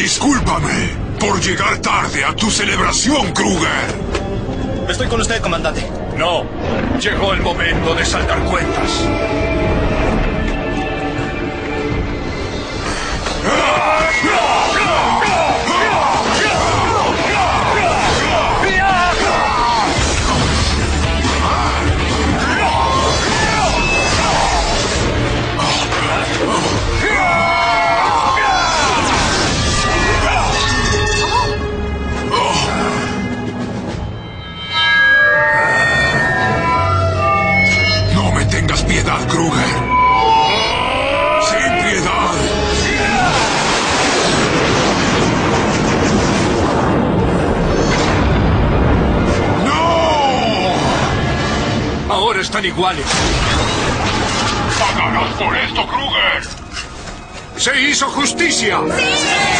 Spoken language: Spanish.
Discúlpame por llegar tarde a tu celebración, Kruger. Estoy con usted, comandante. No. Llegó el momento de saldar cuentas. Piedad, Kruger. Sin piedad. ¡No! Ahora están iguales. ¡Pagarás por esto, Kruger! ¡Se hizo justicia! ¡Sí!